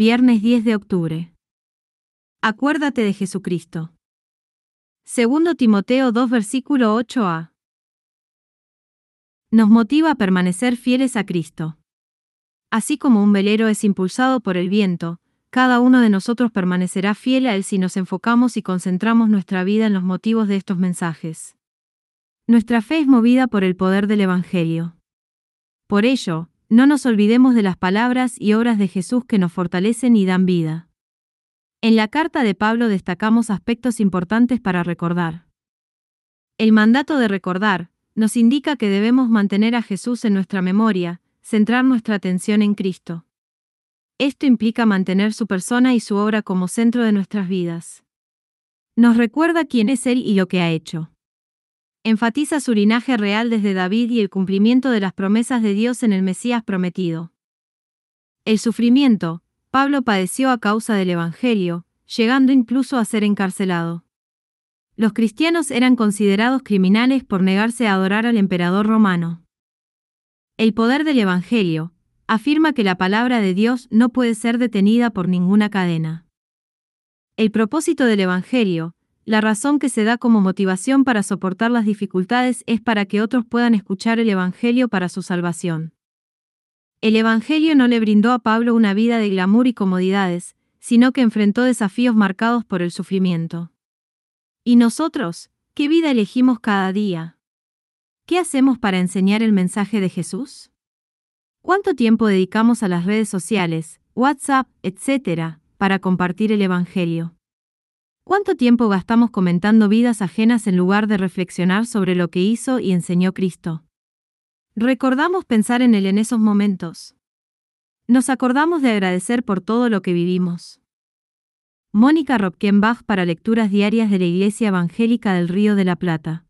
Viernes 10 de octubre. Acuérdate de Jesucristo. Segundo Timoteo 2 versículo 8a. Nos motiva a permanecer fieles a Cristo. Así como un velero es impulsado por el viento, cada uno de nosotros permanecerá fiel a Él si nos enfocamos y concentramos nuestra vida en los motivos de estos mensajes. Nuestra fe es movida por el poder del Evangelio. Por ello, no nos olvidemos de las palabras y obras de Jesús que nos fortalecen y dan vida. En la carta de Pablo destacamos aspectos importantes para recordar. El mandato de recordar nos indica que debemos mantener a Jesús en nuestra memoria, centrar nuestra atención en Cristo. Esto implica mantener su persona y su obra como centro de nuestras vidas. Nos recuerda quién es Él y lo que ha hecho enfatiza su linaje real desde David y el cumplimiento de las promesas de Dios en el Mesías prometido. El sufrimiento, Pablo padeció a causa del Evangelio, llegando incluso a ser encarcelado. Los cristianos eran considerados criminales por negarse a adorar al emperador romano. El poder del Evangelio afirma que la palabra de Dios no puede ser detenida por ninguna cadena. El propósito del Evangelio la razón que se da como motivación para soportar las dificultades es para que otros puedan escuchar el Evangelio para su salvación. El Evangelio no le brindó a Pablo una vida de glamour y comodidades, sino que enfrentó desafíos marcados por el sufrimiento. ¿Y nosotros, qué vida elegimos cada día? ¿Qué hacemos para enseñar el mensaje de Jesús? ¿Cuánto tiempo dedicamos a las redes sociales, WhatsApp, etcétera, para compartir el Evangelio? ¿Cuánto tiempo gastamos comentando vidas ajenas en lugar de reflexionar sobre lo que hizo y enseñó Cristo? Recordamos pensar en Él en esos momentos. Nos acordamos de agradecer por todo lo que vivimos. Mónica Robkenbach para lecturas diarias de la Iglesia Evangélica del Río de la Plata.